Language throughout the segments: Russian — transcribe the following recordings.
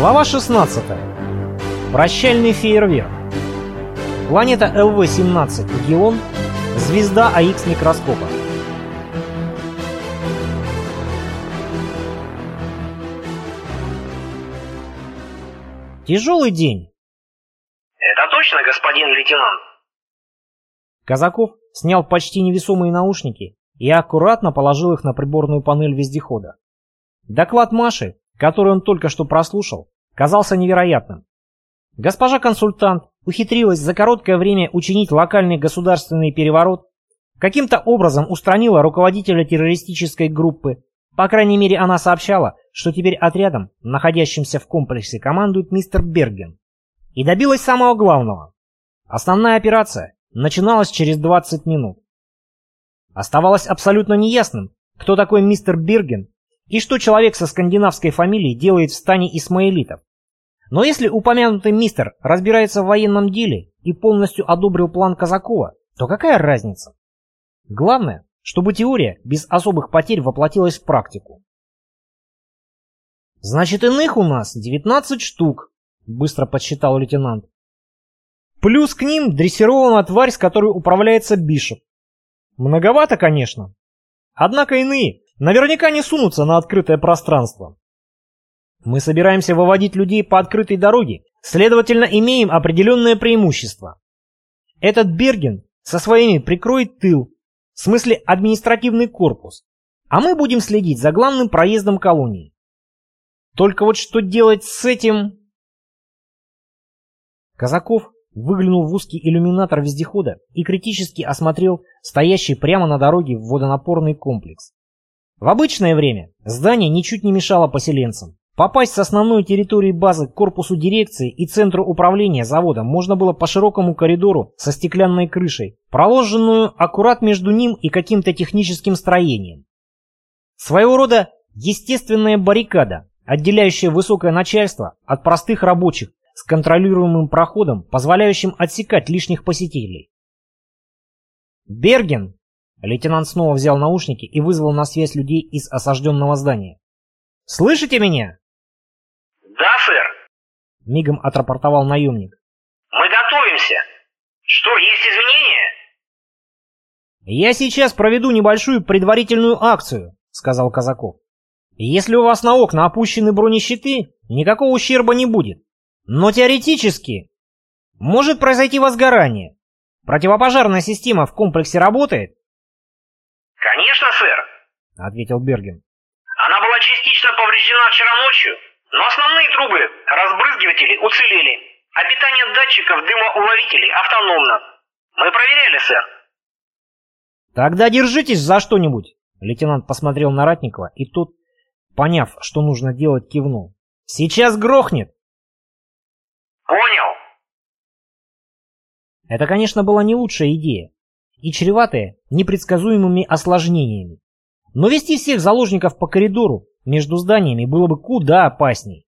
Глава 16. Прощальный фейерверк. Планета ЛВ-17 Геон. Звезда АХ микроскопа. Тяжелый день. Это точно, господин лейтенант? Казаков снял почти невесомые наушники и аккуратно положил их на приборную панель вездехода. Доклад Маши, который он только что прослушал, казался невероятным. Госпожа консультант ухитрилась за короткое время учинить локальный государственный переворот, каким-то образом устранила руководителя террористической группы, по крайней мере она сообщала, что теперь отрядом, находящимся в комплексе, командует мистер Берген, и добилась самого главного. Основная операция начиналась через 20 минут. Оставалось абсолютно неясным, кто такой мистер Берген и что человек со скандинавской фамилией делает в стане исмаилитов. Но если упомянутый мистер разбирается в военном деле и полностью одобрил план Казакова, то какая разница? Главное, чтобы теория без особых потерь воплотилась в практику. «Значит, иных у нас 19 штук», — быстро подсчитал лейтенант. «Плюс к ним дрессированная тварь, с которой управляется Бишоп. Многовато, конечно. Однако иные наверняка не сунутся на открытое пространство. Мы собираемся выводить людей по открытой дороге, следовательно, имеем определенное преимущество. Этот Берген со своими прикроет тыл, в смысле административный корпус, а мы будем следить за главным проездом колонии. Только вот что делать с этим... Казаков выглянул в узкий иллюминатор вездехода и критически осмотрел стоящий прямо на дороге водонапорный комплекс. В обычное время здание ничуть не мешало поселенцам. Попасть с основной территории базы к корпусу дирекции и центру управления заводом можно было по широкому коридору со стеклянной крышей, проложенную аккурат между ним и каким-то техническим строением. Своего рода естественная баррикада, отделяющая высокое начальство от простых рабочих с контролируемым проходом, позволяющим отсекать лишних посетителей. «Берген!» Лейтенант снова взял наушники и вызвал на связь людей из осажденного здания. «Слышите меня?» Да, сэр. Мигом отрапортовал наемник. Мы готовимся. Что, есть изменения? «Я сейчас проведу небольшую предварительную акцию», — сказал Казаков. «Если у вас на окна опущены бронещиты, никакого ущерба не будет. Но теоретически может произойти возгорание. Противопожарная система в комплексе работает?» «Конечно, сэр», — ответил Берген. «Она была частично повреждена вчера ночью, но основные трубы, разбрызгиватели уцелели, а питание датчиков дымоуловителей автономно. Мы проверяли, сэр. Тогда держитесь за что-нибудь. Лейтенант посмотрел на Ратникова, и тот, поняв, что нужно делать, кивнул. Сейчас грохнет. Понял. Это, конечно, была не лучшая идея и чреватая непредсказуемыми осложнениями. Но вести всех заложников по коридору между зданиями было бы куда опасней.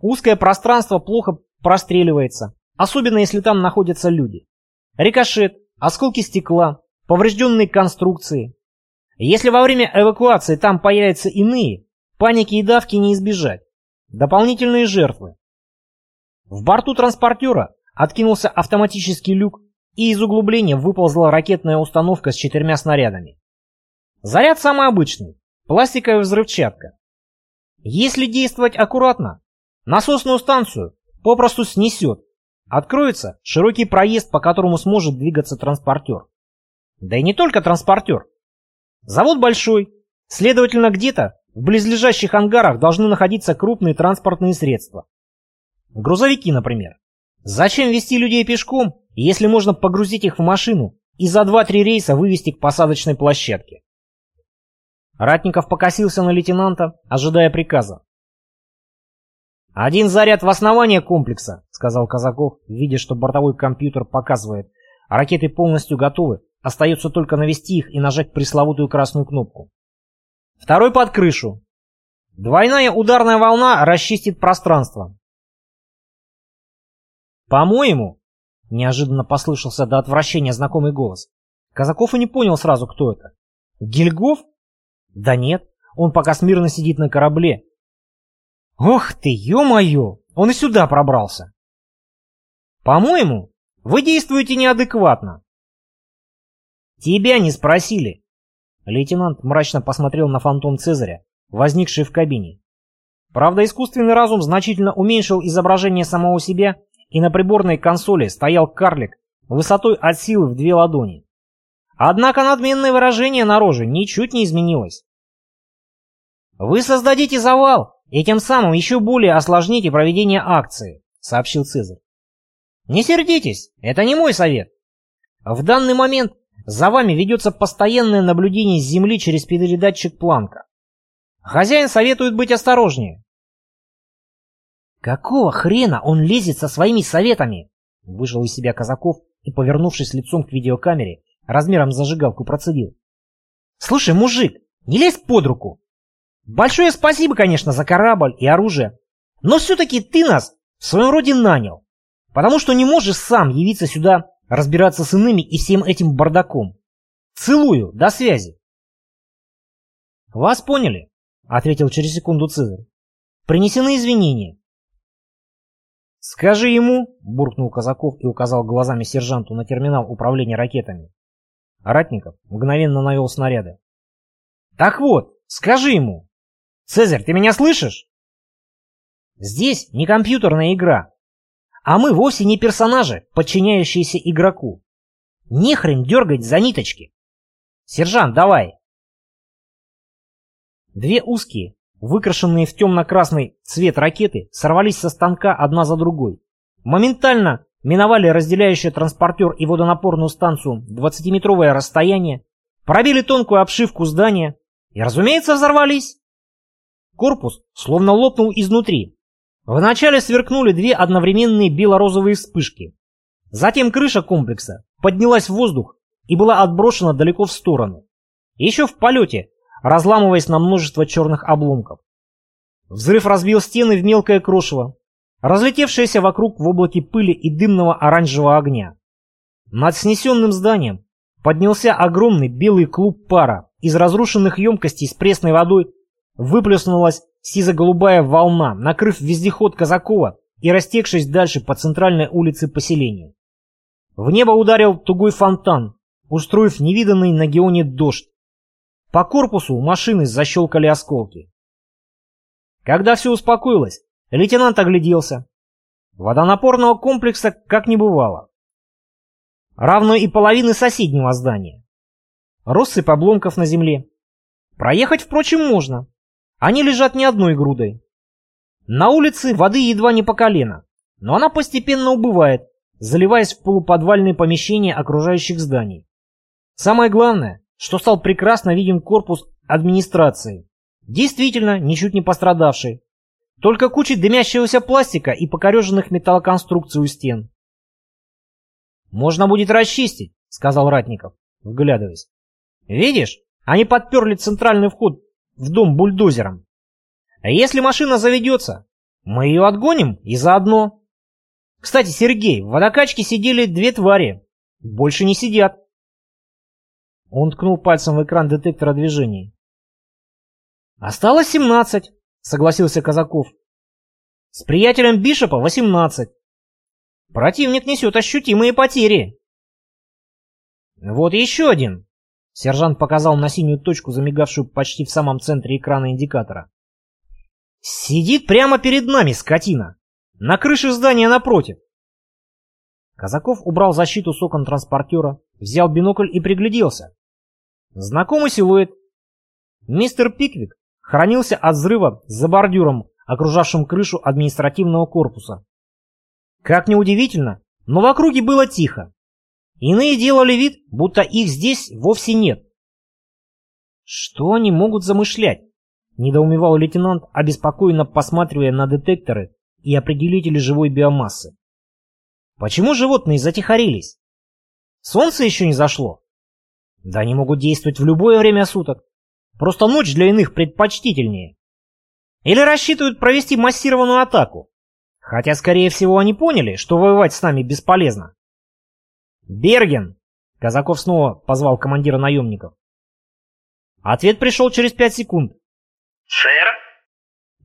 Узкое пространство плохо простреливается, особенно если там находятся люди. Рикошет, осколки стекла, поврежденные конструкции. Если во время эвакуации там появятся иные, паники и давки не избежать. Дополнительные жертвы. В борту транспортера откинулся автоматический люк, и из углубления выползла ракетная установка с четырьмя снарядами. Заряд самый обычный, Пластиковая взрывчатка. Если действовать аккуратно, насосную станцию попросту снесет. Откроется широкий проезд, по которому сможет двигаться транспортер. Да и не только транспортер. Завод большой, следовательно, где-то в близлежащих ангарах должны находиться крупные транспортные средства. Грузовики, например. Зачем вести людей пешком, если можно погрузить их в машину и за 2-3 рейса вывести к посадочной площадке? Ратников покосился на лейтенанта, ожидая приказа. «Один заряд в основание комплекса», — сказал Казаков, видя, что бортовой компьютер показывает. Ракеты полностью готовы, остается только навести их и нажать пресловутую красную кнопку. Второй под крышу. Двойная ударная волна расчистит пространство. «По-моему», — неожиданно послышался до отвращения знакомый голос, Казаков и не понял сразу, кто это. «Гильгоф?» Да нет, он пока смирно сидит на корабле. Ох ты, ё-моё, он и сюда пробрался. По-моему, вы действуете неадекватно. Тебя не спросили. Лейтенант мрачно посмотрел на фантом Цезаря, возникший в кабине. Правда, искусственный разум значительно уменьшил изображение самого себя, и на приборной консоли стоял карлик высотой от силы в две ладони. Однако надменное выражение на роже ничуть не изменилось. «Вы создадите завал и тем самым еще более осложните проведение акции», — сообщил Цезарь. «Не сердитесь, это не мой совет. В данный момент за вами ведется постоянное наблюдение с Земли через передатчик Планка. Хозяин советует быть осторожнее». «Какого хрена он лезет со своими советами?» — выжил из себя Казаков и, повернувшись лицом к видеокамере, размером с зажигалку процедил. «Слушай, мужик, не лезь под руку. Большое спасибо, конечно, за корабль и оружие, но все-таки ты нас в своем роде нанял, потому что не можешь сам явиться сюда разбираться с иными и всем этим бардаком. Целую, до связи». «Вас поняли», — ответил через секунду Цезарь. «Принесены извинения. «Скажи ему», — буркнул Казаков и указал глазами сержанту на терминал управления ракетами. Ратников мгновенно навел снаряды. «Так вот, скажи ему! Цезарь, ты меня слышишь?» «Здесь не компьютерная игра, а мы вовсе не персонажи, подчиняющиеся игроку. Не хрен дергать за ниточки. Сержант, давай!» Две узкие, выкрашенные в темно-красный цвет ракеты, сорвались со станка одна за другой. Моментально миновали разделяющий транспортер и водонапорную станцию 20-метровое расстояние, пробили тонкую обшивку здания и, разумеется, взорвались. Корпус словно лопнул изнутри. Вначале сверкнули две одновременные бело-розовые вспышки. Затем крыша комплекса поднялась в воздух и была отброшена далеко в сторону. Еще в полете разламываясь на множество черных обломков. Взрыв разбил стены в мелкое крошево, разлетевшееся вокруг в облаке пыли и дымного оранжевого огня. Над снесенным зданием поднялся огромный белый клуб пара. Из разрушенных емкостей с пресной водой выплеснулась сизо-голубая волна, накрыв вездеход Казакова и растекшись дальше по центральной улице поселения. В небо ударил тугой фонтан, устроив невиданный на Геоне дождь, по корпусу машины защелкали осколки. Когда все успокоилось, лейтенант огляделся. Водонапорного комплекса как не бывало. Равно и половины соседнего здания. Россыпь обломков на земле. Проехать, впрочем, можно. Они лежат не одной грудой. На улице воды едва не по колено, но она постепенно убывает, заливаясь в полуподвальные помещения окружающих зданий. Самое главное, что стал прекрасно виден корпус администрации. Действительно, ничуть не пострадавший. Только куча дымящегося пластика и покореженных металлоконструкций у стен. «Можно будет расчистить», — сказал Ратников, вглядываясь. «Видишь, они подперли центральный вход в дом бульдозером. А если машина заведется, мы ее отгоним и заодно...» «Кстати, Сергей, в водокачке сидели две твари. Больше не сидят». Он ткнул пальцем в экран детектора движений. «Осталось семнадцать», — согласился Казаков. «С приятелем Бишопа восемнадцать. Противник несет ощутимые потери». «Вот еще один», — сержант показал на синюю точку, замигавшую почти в самом центре экрана индикатора. «Сидит прямо перед нами, скотина! На крыше здания напротив!» Казаков убрал защиту с окон транспортера, взял бинокль и пригляделся. Знакомый силуэт. Мистер Пиквик хранился от взрыва за бордюром, окружавшим крышу административного корпуса. Как ни удивительно, но в округе было тихо. Иные делали вид, будто их здесь вовсе нет. Что они могут замышлять? Недоумевал лейтенант, обеспокоенно посматривая на детекторы и определители живой биомассы. Почему животные затихарились? Солнце еще не зашло. Да они могут действовать в любое время суток. Просто ночь для иных предпочтительнее. Или рассчитывают провести массированную атаку. Хотя, скорее всего, они поняли, что воевать с нами бесполезно. «Берген!» — Казаков снова позвал командира наемников. Ответ пришел через пять секунд. «Сэр?»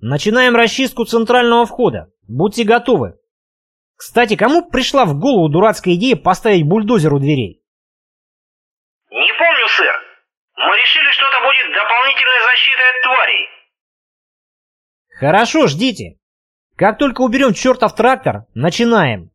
Начинаем расчистку центрального входа. Будьте готовы. Кстати, кому пришла в голову дурацкая идея поставить бульдозер у дверей? Не помню, сэр. Мы решили, что это будет дополнительной защитой от тварей. Хорошо, ждите. Как только уберем чертов трактор, начинаем.